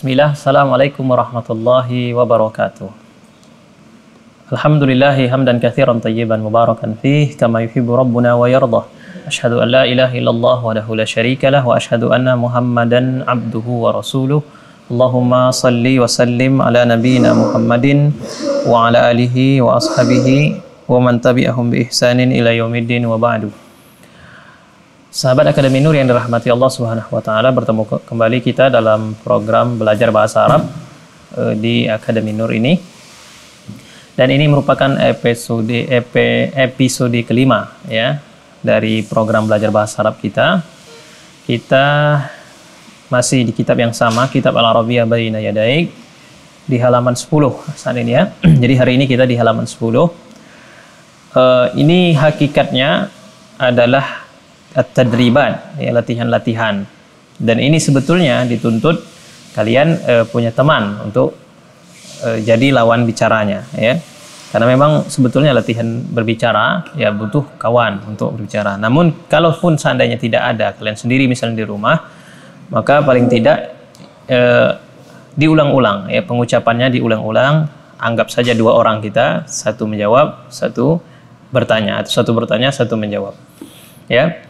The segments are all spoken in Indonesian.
Bismillah, Assalamualaikum warahmatullahi wabarakatuh. Alhamdulillahi hamdan kathiran tayyiban mubarakan fih kama yuhibbu rabbuna wa yardah. Ashhadu an la ilaha illallah wahdahu la syarika lah wa ashhadu anna Muhammadan abduhu wa rasuluh. Allahumma salli wa sallim ala nabiyyina Muhammadin wa ala alihi wa ashabihi wa man tabi'ahum bi ihsanin ila yaumiddin wa ba'du. Sahabat Akademi Nur yang dirahmati Allah Subhanahu wa taala, bertemu kembali kita dalam program belajar bahasa Arab uh, di Akademi Nur ini. Dan ini merupakan episode EP, episode kelima ya dari program belajar bahasa Arab kita. Kita masih di kitab yang sama, kitab Al-Arabiyah Baina Yadaik di halaman 10 saat ini ya. Jadi hari ini kita di halaman 10. Uh, ini hakikatnya adalah at-tadriban, ya, latihan-latihan. Dan ini sebetulnya dituntut kalian uh, punya teman untuk uh, jadi lawan bicaranya, ya. Karena memang sebetulnya latihan berbicara ya butuh kawan untuk berbicara. Namun kalaupun seandainya tidak ada kalian sendiri misalnya di rumah, maka paling tidak uh, diulang-ulang ya pengucapannya diulang-ulang. Anggap saja dua orang kita, satu menjawab, satu bertanya atau satu bertanya, satu menjawab. Ya.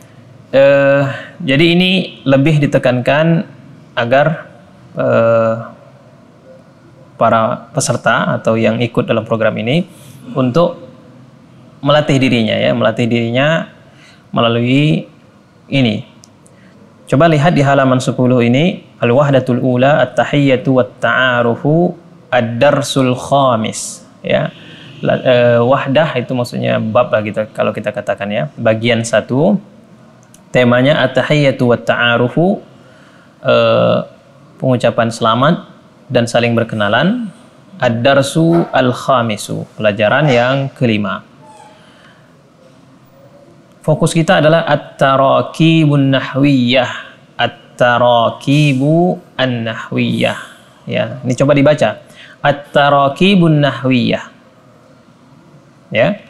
Uh, jadi ini lebih ditekankan agar uh, para peserta atau yang ikut dalam program ini untuk melatih dirinya ya, melatih dirinya melalui ini. Coba lihat di halaman 10 ini al-wahdatul ula at-tahiyyatu wat-ta'arufu ad-darsul khamis ya. Uh, wahdah itu maksudnya bab lah gitu kalau kita katakan ya. Bagian satu temanya at-tahiyyatu wa ta'arufu uh, pengucapan selamat dan saling berkenalan. Ad-darsu al-khamisu pelajaran yang kelima. Fokus kita adalah at-tarakibun nahwiyah. At-tarakibu an-nahwiyah. Ya ini coba dibaca. At-tarakibun nahwiyah. Ya.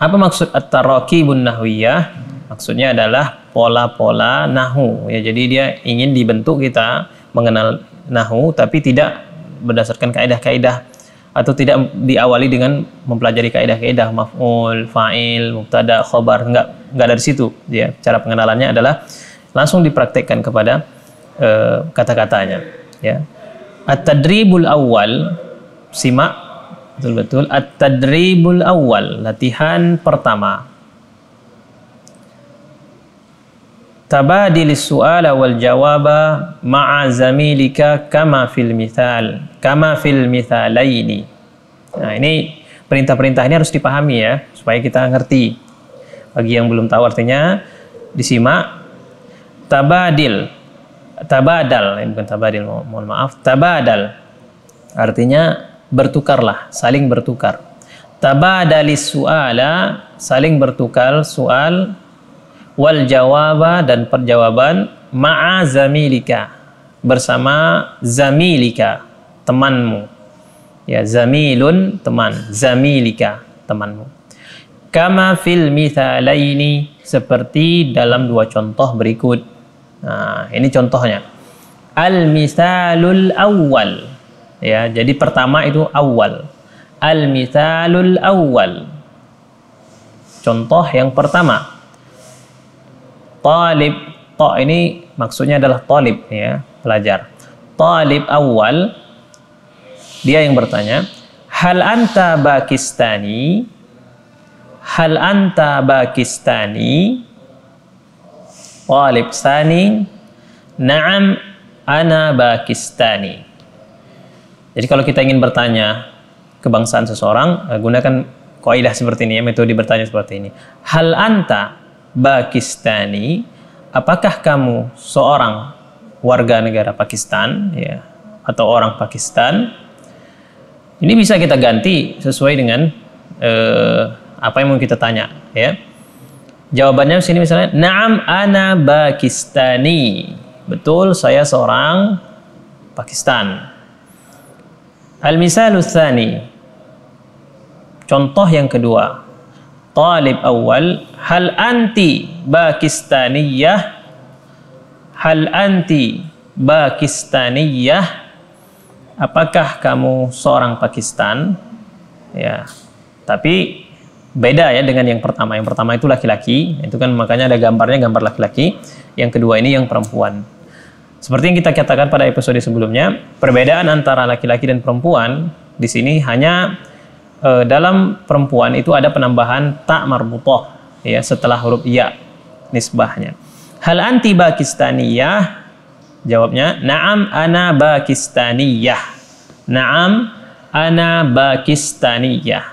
Apa maksud at-tarakibun nahwiyah? Maksudnya adalah pola-pola nahu ya. Jadi dia ingin dibentuk kita mengenal nahu tapi tidak berdasarkan kaidah-kaidah atau tidak diawali dengan mempelajari kaidah-kaidah maf'ul, fa'il, mubtada, khobar enggak enggak dari situ ya. Cara pengenalannya adalah langsung dipraktekkan kepada uh, kata-katanya ya. At-tadribul awal simak betul-betul at-tadribul awal latihan pertama tabadil su'ala wal jawaba ma'a zamilika kama fil mithal kama fil mithalaini. Nah ini perintah-perintah ini harus dipahami ya supaya kita ngerti. Bagi yang belum tahu artinya disimak. Tabadil tabadal ini bukan tabadil mohon maaf. Tabadal artinya bertukarlah saling bertukar. Tabadalis su'ala saling bertukar soal wal jawaba dan perjawaban ma'a zamilika bersama zamilika temanmu. Ya zamilun teman zamilika temanmu. Kama fil mithalaini seperti dalam dua contoh berikut. Nah ini contohnya. Al misalul awal ya jadi pertama itu awal al misalul awal contoh yang pertama talib ta ini maksudnya adalah talib ya pelajar. Talib awal dia yang bertanya hal anta bakistani hal anta bakistani talib sani. Na'am ana bakistani jadi kalau kita ingin bertanya kebangsaan seseorang gunakan kaidah seperti ini ya metode bertanya seperti ini. Hal anta Pakistani, apakah kamu seorang warga negara Pakistan ya atau orang Pakistan? Ini bisa kita ganti sesuai dengan eh, apa yang mau kita tanya ya. Jawabannya di sini misalnya, "Na'am ana Pakistani." Betul, saya seorang Pakistan. Al-misalu tsani. Contoh yang kedua talib awal hal anti Pakistaniyah hal anti Pakistaniyah apakah kamu seorang Pakistan? Ya, tapi beda ya dengan yang pertama. Yang pertama itu laki-laki, itu kan makanya ada gambarnya gambar laki-laki. Yang kedua ini yang perempuan. Seperti yang kita katakan pada episode sebelumnya, perbedaan antara laki-laki dan perempuan di sini hanya e, dalam perempuan itu ada penambahan tak marbutoh ya setelah huruf ya nisbahnya. Hal anti Pakistaniyah Jawabnya, "Na'am ana Pakistaniyah." Na'am ana Pakistaniyah.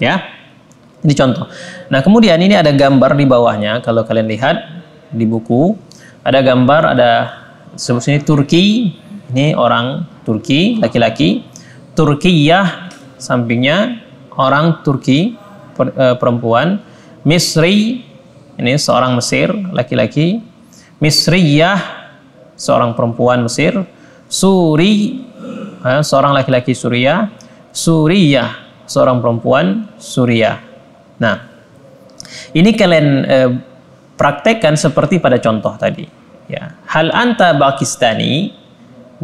Ya. Ini contoh. Nah, kemudian ini ada gambar di bawahnya kalau kalian lihat di buku, ada gambar ada sebutnya Turki. Ini orang Turki, laki-laki. Turkiyah sampingnya orang Turki eh, perempuan. Misri ini seorang Mesir laki-laki. Misriyah seorang perempuan Mesir, Suri seorang laki-laki Suria, Suriah seorang perempuan Suria. Nah, ini kalian eh, praktekkan seperti pada contoh tadi. Ya, hal anta Pakistani?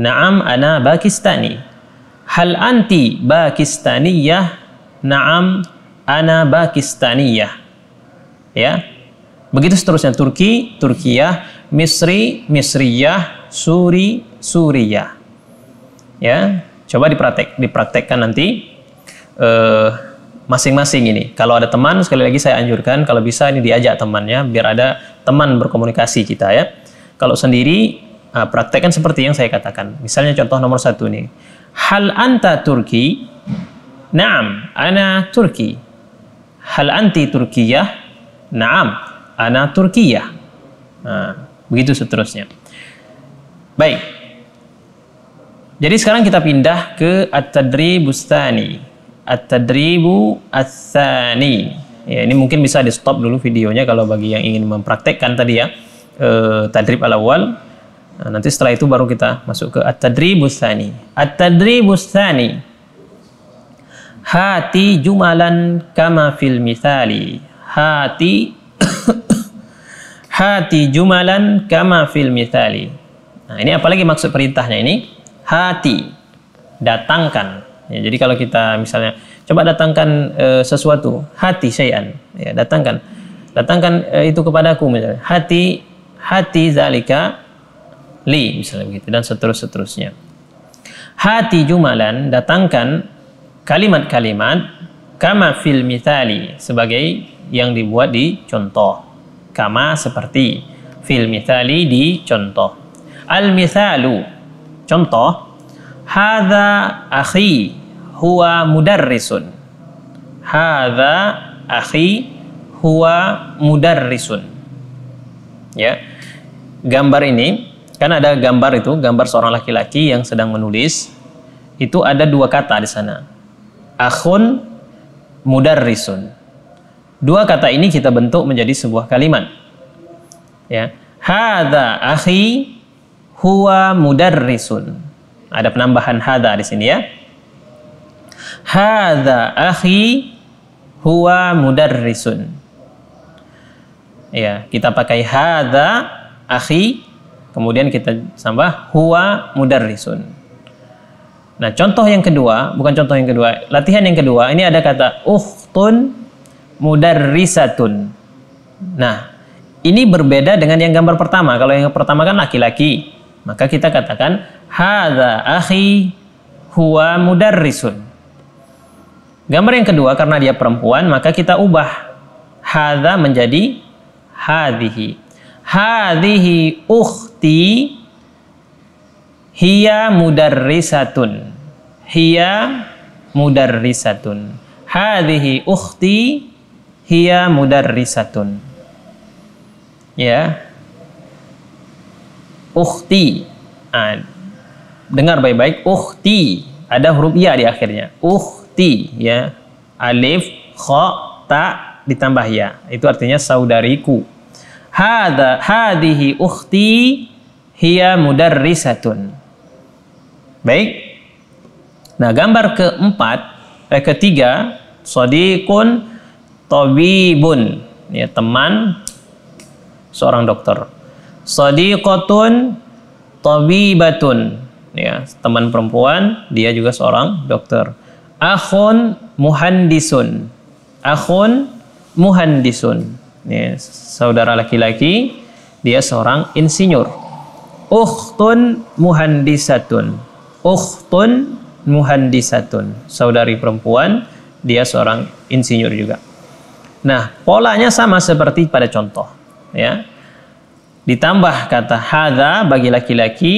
Naam ana Pakistani. Hal anti Pakistaniyah? Naam ana Pakistaniyah. Ya. Begitu seterusnya Turki, Turkiyah, Misri, Misriyah, Suri, Suriyah. Ya, coba dipraktek, dipraktekkan nanti eh, masing-masing ini. Kalau ada teman, sekali lagi saya anjurkan kalau bisa ini diajak temannya biar ada teman berkomunikasi kita ya. Kalau sendiri uh, praktekkan seperti yang saya katakan. Misalnya contoh nomor satu nih. Hal anta Turki? Naam, ana Turki. Hal anti Turkiyah? Naam, ana Turkiyah. Nah, begitu seterusnya. Baik. Jadi sekarang kita pindah ke at-tadribus tsani. At-tadribu ats-tsani. Ya, ini mungkin bisa di stop dulu videonya kalau bagi yang ingin mempraktekkan tadi ya eh, tadrib al-awwal. Nah, nanti setelah itu baru kita masuk ke at-tadribus tsani. At-tadribus tsani. Hati jumalan kama fil mithali. Hati hati jumalan kama fil mithali. Nah, ini apalagi maksud perintahnya ini? Hati datangkan. Ya, jadi kalau kita misalnya coba datangkan e, sesuatu, hati syai'an, ya, datangkan. Datangkan e, itu kepadaku misalnya. Hati hati zalika li misalnya begitu dan seterus seterusnya. Hati jumalan datangkan kalimat-kalimat kama fil mithali sebagai yang dibuat di contoh. Kama seperti fil mithali di contoh. Al mithalu contoh hadza akhi huwa mudarrisun. Hadza akhi huwa mudarrisun. Ya. Gambar ini kan ada gambar itu gambar seorang laki-laki yang sedang menulis itu ada dua kata di sana. Akhun mudarrisun Dua kata ini kita bentuk menjadi sebuah kalimat. Ya. Hadza akhi huwa mudarrisun. Ada penambahan hadza di sini ya. Hadza akhi huwa mudarrisun. Ya, kita pakai hadza akhi kemudian kita tambah huwa mudarrisun. Nah, contoh yang kedua, bukan contoh yang kedua, latihan yang kedua, ini ada kata ukhtun mudarrisatun. Nah, ini berbeda dengan yang gambar pertama. Kalau yang pertama kan laki-laki, maka kita katakan hadza akhi huwa mudarrisun. Gambar yang kedua karena dia perempuan, maka kita ubah hadza menjadi hadhihi. Hadhihi ukhti hiya mudarrisatun. Hiya mudarrisatun. Hadhihi ukhti hiya mudarrisatun. Ya. Ukhti. Nah, dengar baik-baik ukhti. Ada huruf ya di akhirnya. Ukhti ya. Alif, kha, ta ditambah ya. Itu artinya saudariku. Hada hadhihi ukhti hiya mudarrisatun. Baik. Nah, gambar keempat, eh, ketiga, sadiqun tabibun. Ya teman seorang dokter. Sadiqatun tabibatun. Ya teman perempuan dia juga seorang dokter. Akhun muhandisun. Akhun muhandisun. Ya, saudara laki-laki dia seorang insinyur. Ukhtun muhandisatun. Ukhtun muhandisatun. Saudari perempuan dia seorang insinyur juga nah polanya sama seperti pada contoh ya. Ditambah kata hadza bagi laki-laki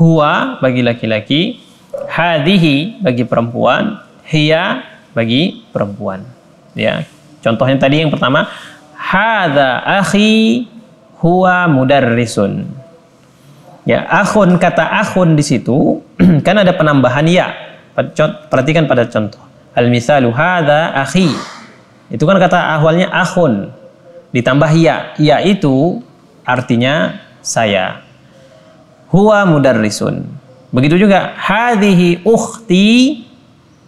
huwa bagi laki-laki hadhihi bagi perempuan hiya bagi perempuan ya. Contohnya tadi yang pertama hadza akhi huwa mudarrisun. Ya akhun kata akhun di situ kan ada penambahan ya. Perhatikan pada contoh. Al misalu hadza akhi itu kan kata awalnya akhun ditambah ya ya itu artinya saya. Huwa mudarrisun. Begitu juga hadhihi ukhti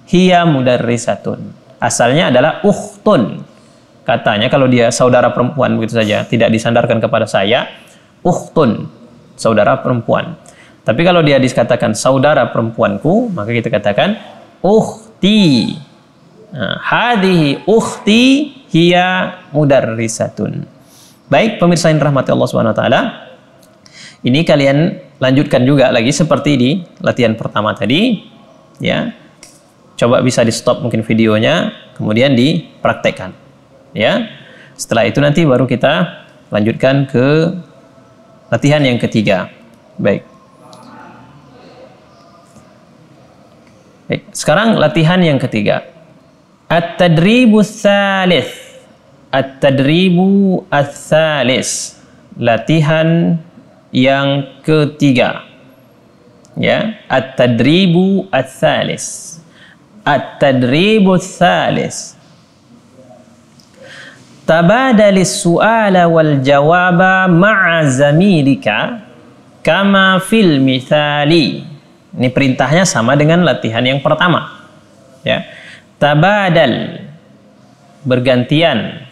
hiya mudarrisatun. Asalnya adalah ukhtun. Katanya kalau dia saudara perempuan begitu saja, tidak disandarkan kepada saya, ukhtun, saudara perempuan. Tapi kalau dia dikatakan saudara perempuanku, maka kita katakan ukhti. Nah, hadhihi ukhti hiya mudarrisatun. Baik pemirsa yang rahmati Allah Subhanahu wa taala. Ini kalian lanjutkan juga lagi seperti di latihan pertama tadi, ya. Coba bisa di stop mungkin videonya, kemudian dipraktekkan. Ya. Setelah itu nanti baru kita lanjutkan ke latihan yang ketiga. Baik. Baik, sekarang latihan yang ketiga. At-tadribus tsalits At-tadribu ats-tsalis. Latihan yang ketiga. Ya, at-tadribu ats-tsalis. At-tadribu ats-tsalis. Tabadalis su'ala wal jawaba ma'a zamilika kama fil mithali. Ini perintahnya sama dengan latihan yang pertama. Ya. Tabadal. Bergantian.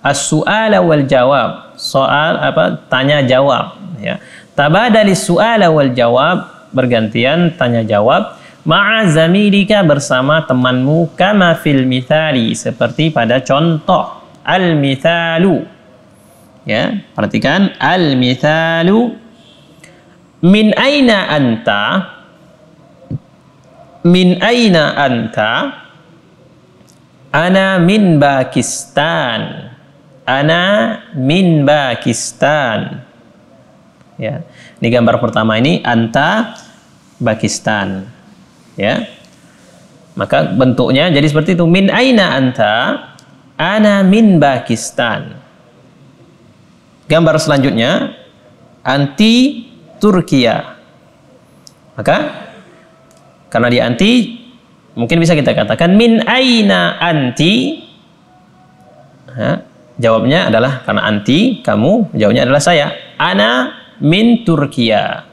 As-su'ala wal jawab soal apa tanya jawab ya. Tabadali su'ala wal jawab bergantian tanya jawab. Ma'a zamilika bersama temanmu kama fil mithali. Seperti pada contoh. Al mithalu ya perhatikan. Al mithalu min aina anta? Min aina anta ana min Pakistan Ana min Pakistan. Ya. Ini gambar pertama ini anta Pakistan. Ya. Maka bentuknya jadi seperti itu. Min aina anta? Ana min Pakistan. Gambar selanjutnya anti Turkiya. Maka karena dia anti mungkin bisa kita katakan min aina anti ha? Jawabnya adalah karena anti, kamu, jawabnya adalah saya. Ana min Turkiya.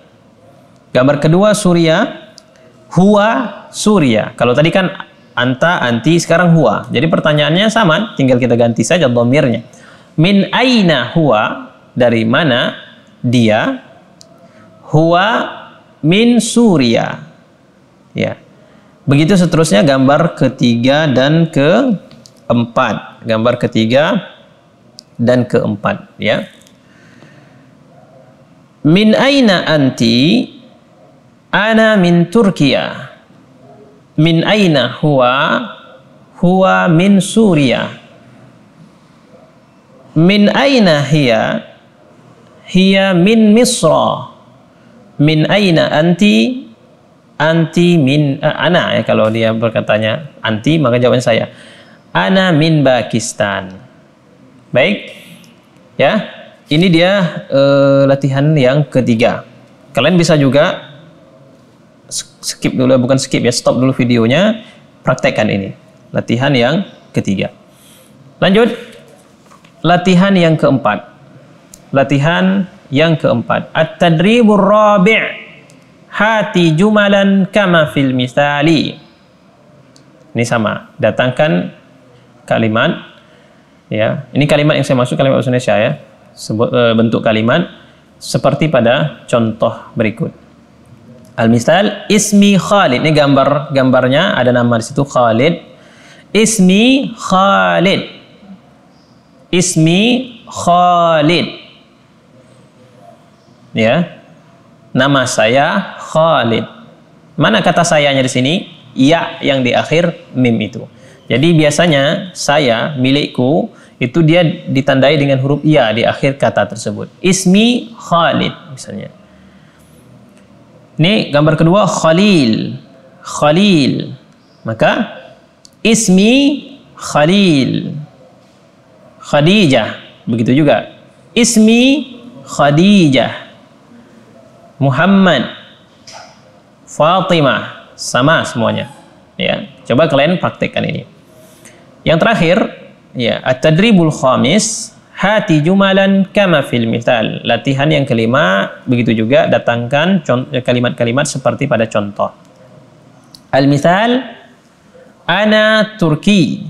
Gambar kedua Suria, huwa Suria. Kalau tadi kan anta, anti, sekarang huwa. Jadi pertanyaannya sama, tinggal kita ganti saja domirnya. Min aina huwa, dari mana dia? Huwa min Suria. Ya. Begitu seterusnya gambar ketiga dan keempat. Gambar ketiga dan keempat ya. Min aina anti? Ana min Turkiya. Min aina huwa? Huwa min Suria min aina hiya? Hiya min Misra. Min aina anti anti min uh, ana ya kalau dia berkatanya anti maka jawabannya saya ana min Pakistan Baik, ya, ini dia uh, latihan yang ketiga. Kalian bisa juga skip dulu, bukan skip ya, stop dulu videonya, praktekkan ini. Latihan yang ketiga. Lanjut, latihan yang keempat. Latihan yang keempat. At-tadribur rabi' hati jumalan kama fil misali. Ini sama, datangkan kalimat Ya, ini kalimat yang saya maksud kalimat Indonesia ya. Sebut, e, bentuk kalimat seperti pada contoh berikut. Al-misal ismi Khalid. Ini gambar gambarnya ada nama di situ Khalid. Ismi Khalid. Ismi Khalid. Ya. Nama saya Khalid. Mana kata sayanya di sini? Ya yang di akhir mim itu. Jadi biasanya saya milikku itu dia ditandai dengan huruf ya di akhir kata tersebut. Ismi Khalid misalnya. Ini gambar kedua Khalil. Khalil. Maka ismi Khalil. Khadijah. Begitu juga. Ismi Khadijah. Muhammad. Fatimah. Sama semuanya. Ya, coba kalian praktekkan ini. Yang terakhir, ya, at-tadribul khamis hati jumalan kama fil misal. Latihan yang kelima, begitu juga datangkan kalimat-kalimat seperti pada contoh. Al-misal, ana Turki.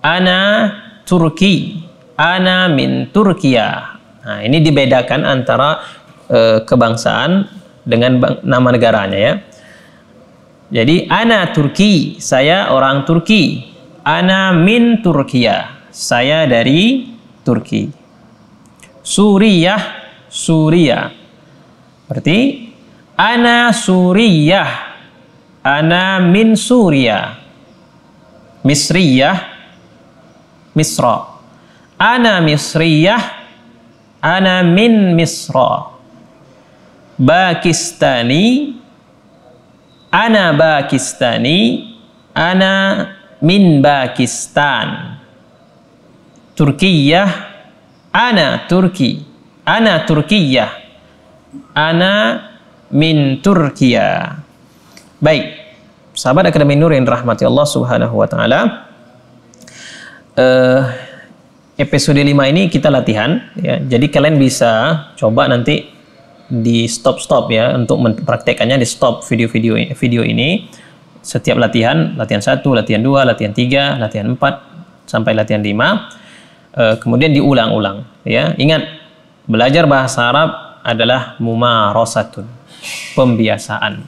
Ana Turki. Ana min Turkiya. Nah, ini dibedakan antara e, kebangsaan dengan nama negaranya ya. Jadi ana Turki, saya orang Turki. Ana min Turkiya, saya dari Turki. Suriah, Suria. Berarti ana Suriyah, ana min Suria. Misriyah, Misra. Ana Misriyah, ana min Misra. Pakistani, ana Pakistani, ana min Pakistan. Turkiyah. Ana Turki. Ana Turkiyah. Ana min Turkiya. Baik. Sahabat Akademi Nur yang rahmati Allah Subhanahu wa taala uh, episode 5 ini kita latihan ya. Jadi kalian bisa coba nanti di stop stop ya untuk mempraktekannya di stop video-video video ini. Setiap latihan latihan satu latihan dua latihan tiga latihan empat sampai latihan lima. Uh, kemudian diulang-ulang ya. Ingat belajar bahasa Arab adalah mumarosatun pembiasaan.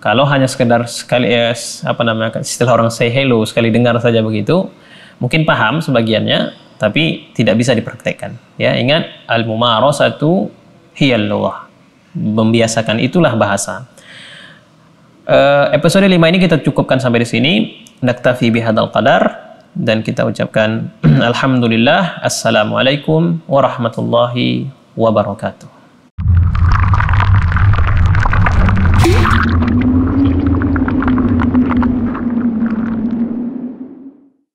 Kalau hanya sekedar sekali ya, apa namanya istilah orang say hello sekali dengar saja begitu mungkin paham sebagiannya tapi tidak bisa dipraktekkan ya. Ingat al mumarosatu hiyallah membiasakan. Itulah bahasa. Uh, episode 5 ini kita cukupkan sampai di sini. Naktafi bihadal qadar. Dan kita ucapkan alhamdulillah. Assalamualaikum warahmatullahi wabarakatuh